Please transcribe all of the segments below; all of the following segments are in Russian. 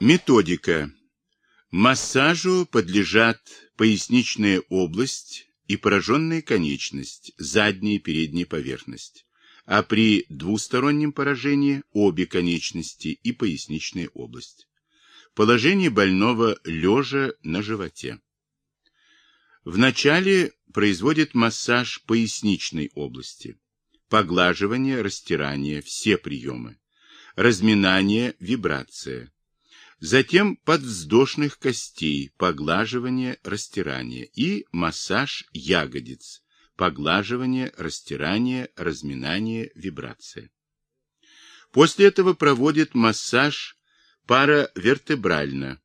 Методика. Массажу подлежат поясничная область и пораженная конечность, задняя и передняя поверхность, а при двустороннем поражении обе конечности и поясничная область. Положение больного лежа на животе. Вначале производит массаж поясничной области. Поглаживание, растирание, все приемы. Разминание, вибрация затем подвздошных костей, поглаживание, растирание и массаж ягодиц, поглаживание, растирание, разминание, вибрация. После этого проводит массаж паравертебрально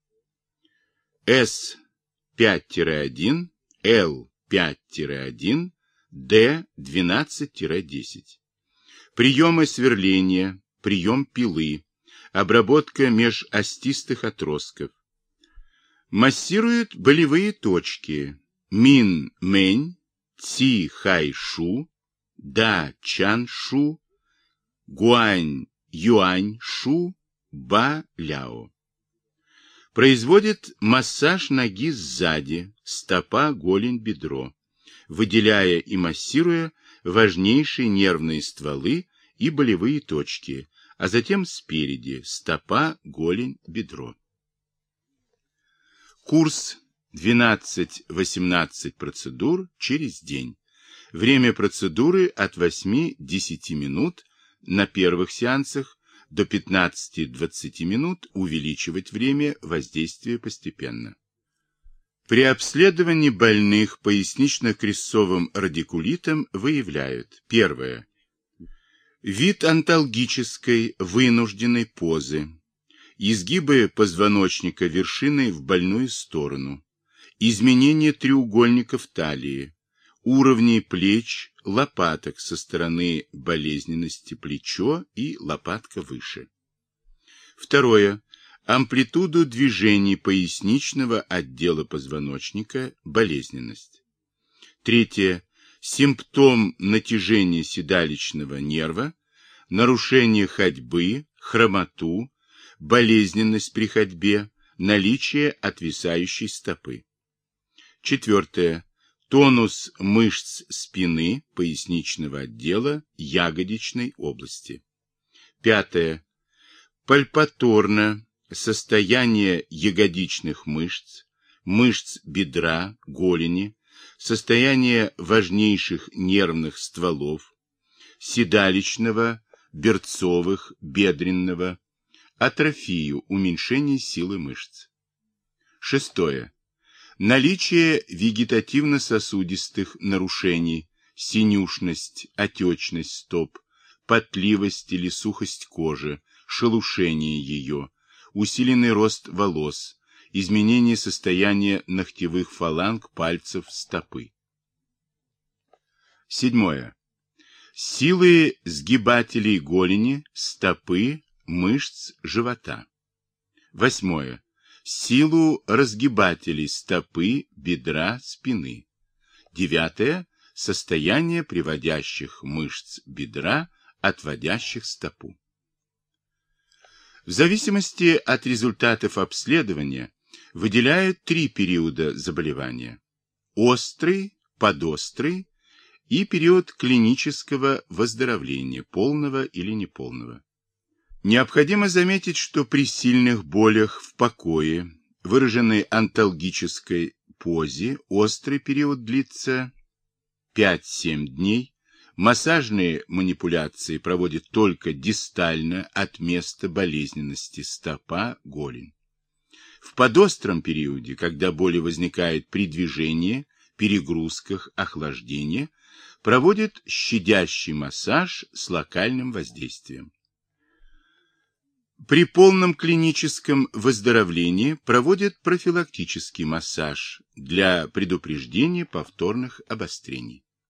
S5-1, L5-1, D12-10. Приемы сверления, прием пилы, обработка межостистых отростков. Массирует болевые точки Мин-Мэнь, Ци-Хай-Шу, Да-Чан-Шу, Гуань-Юань-Шу, Ба-Ляо. Производит массаж ноги сзади, стопа, голень, бедро, выделяя и массируя важнейшие нервные стволы и болевые точки, а затем спереди стопа, голень, бедро. Курс 12-18 процедур через день. Время процедуры от 8-10 минут на первых сеансах до 15-20 минут увеличивать время воздействия постепенно. При обследовании больных пояснично-крестцовым радикулитом выявляют первое Вид анталгической вынужденной позы. Изгибы позвоночника вершиной в больную сторону. Изменение треугольников талии. Уровней плеч, лопаток со стороны болезненности плечо и лопатка выше. Второе. Амплитуду движений поясничного отдела позвоночника, болезненность. Третье симптом натяжения седалищного нерва, нарушение ходьбы, хромоту, болезненность при ходьбе, наличие отвисающей стопы. Четвертое. Тонус мышц спины, поясничного отдела, ягодичной области. Пятое. Пальпаторно состояние ягодичных мышц, мышц бедра, голени, состояние важнейших нервных стволов, седалищного, берцовых, бедренного, атрофию, уменьшение силы мышц. Шестое. Наличие вегетативно-сосудистых нарушений, синюшность, отечность стоп, потливость или сухость кожи, шелушение ее, усиленный рост волос, изменение состояния ногтевых фаланг пальцев стопы. Седьмое. Силы сгибателей голени, стопы, мышц живота. Восьмое. Силу разгибателей стопы, бедра, спины. Девятое. Состояние приводящих мышц бедра, отводящих стопу. В зависимости от результатов обследования выделяют три периода заболевания. Острый, подострый и период клинического выздоровления, полного или неполного. Необходимо заметить, что при сильных болях в покое, выраженной анталгической позе, острый период длится 5-7 дней, массажные манипуляции проводят только дистально от места болезненности стопа, голень. В подостром периоде, когда боли возникают при движении, перегрузках, охлаждении, проводит щадящий массаж с локальным воздействием. При полном клиническом выздоровлении проводят профилактический массаж для предупреждения повторных обострений.